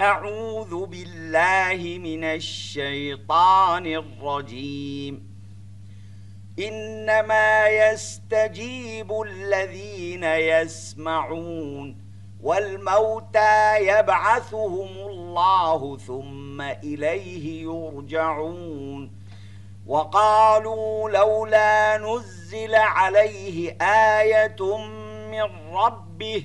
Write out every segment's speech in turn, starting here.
أعوذ بالله من الشيطان الرجيم. إنما يستجيب الذين يسمعون والموتى يبعثهم الله ثم إليه يرجعون. وقالوا لولا نزل عليه آية من ربه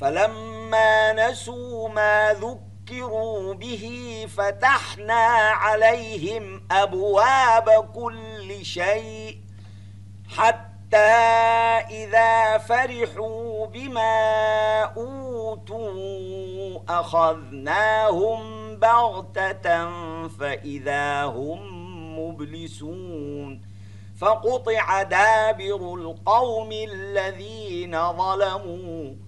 فلما نسوا ما ذكروا به فتحنا عليهم أبواب كل شيء حتى إذا فرحوا بما أوتوا أخذناهم بغتة فإذا هم مبلسون فقطع دابر القوم الذين ظلموا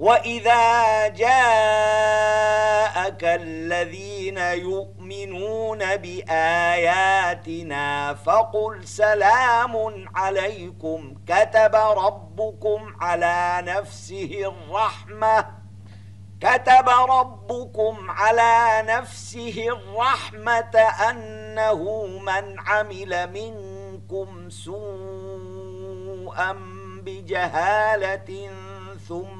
وإذا جاءك الذين يؤمنون بآياتنا فقل سلام عليكم كتب ربكم على نفسه الرحمة كتب ربكم على نفسه الرحمة أنه من عمل منكم سوءا بجهالة ثم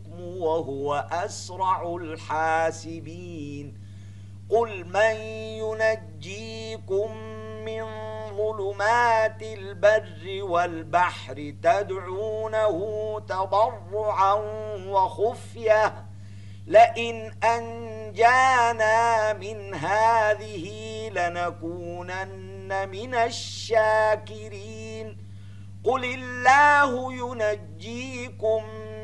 وهو أسرع الحاسبين. قل من ينجيكم من ظلمات البر والبحر تدعونه تضرعا وخفية. لئن أنجانا من هذه لنكونن من الشاكرين. قل الله ينجيكم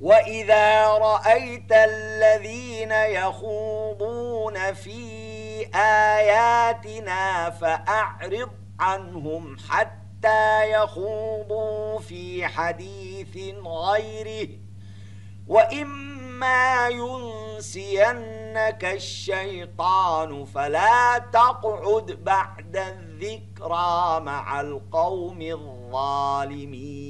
وإذا رأيت الذين يخوضون في آياتنا فأعرض عنهم حتى يخوضوا في حديث غيره وإما ينسينك الشيطان فلا تقعد بعد الذكرى مع القوم الظالمين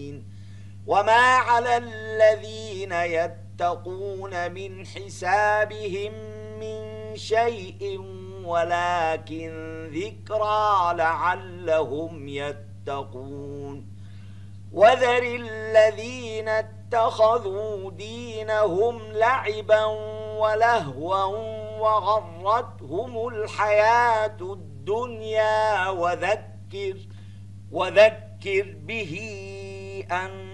وما على الذين يتقون من حسابهم من شيء ولكن ذكرى لعلهم يتقون وذر الذين اتخذوا دينهم لعبا ولهوا وغرتهم الحياة الدنيا وذكر وذكر به أن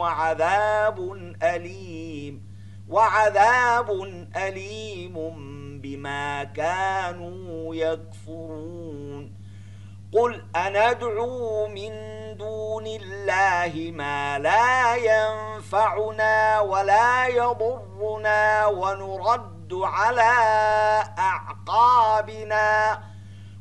وعذاب أليم وعذاب أليم بما كانوا يكفرون. قل أندعو من دون الله ما لا ينفعنا ولا يضرنا ونرد على أعقابنا. ونرد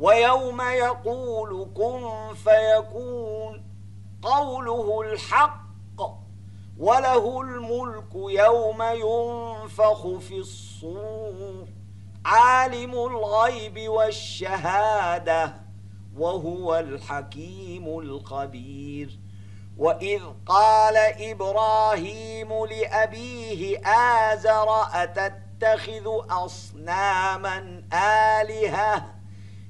ويوم يقول كن فيكون قوله الحق وله الملك يوم ينفخ في الصور عالم الغيب والشهادة وهو الحكيم الخبير. وإذ قال إبراهيم لأبيه آزر أتتخذ أصناما آلهة؟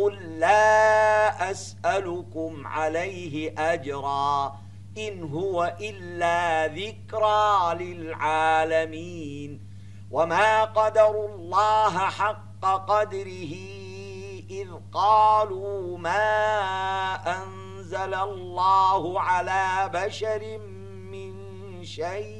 قل لا أسألكم عليه أجرا إن هو إلا ذكرى للعالمين وما قدر الله حق قدره إذ قالوا ما أنزل الله على بشر من شيء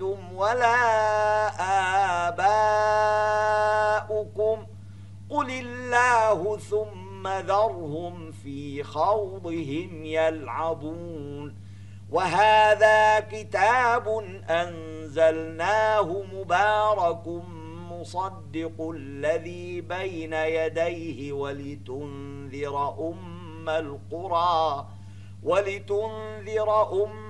أنتم ولا آباؤكم. قل الله ثم ذرهم في خوضهم يلعبون. وهذا كتاب أنزلناه مبارك مصدق الذي بين يديه ولتنذر أم القرى. ولتنذر أم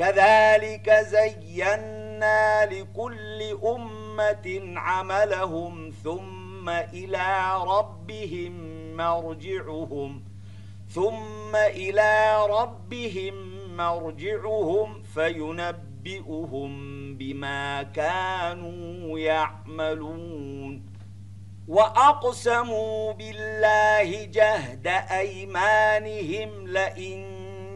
كذلك زينا لكل أمة عملهم ثم إلى ربهم مرجعهم ثم إلى ربهم مرجعهم فينبئهم بما كانوا يعملون. وأقسموا بالله جهد أيمانهم لئن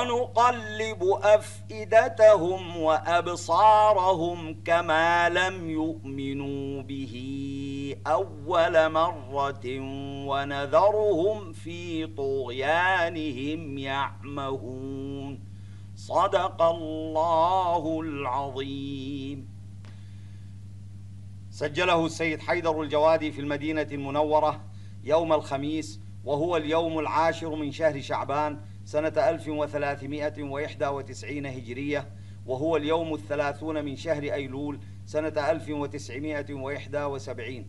ونقلب أفئدتهم وأبصارهم كما لم يؤمنوا به أول مرة ونذرهم في طغيانهم يعمهون. صدق الله العظيم. سجله السيد حيدر الجوادي في المدينة المنورة يوم الخميس وهو اليوم العاشر من شهر شعبان سنة 1391 هجرية وهو اليوم الثلاثون من شهر أيلول سنة 1971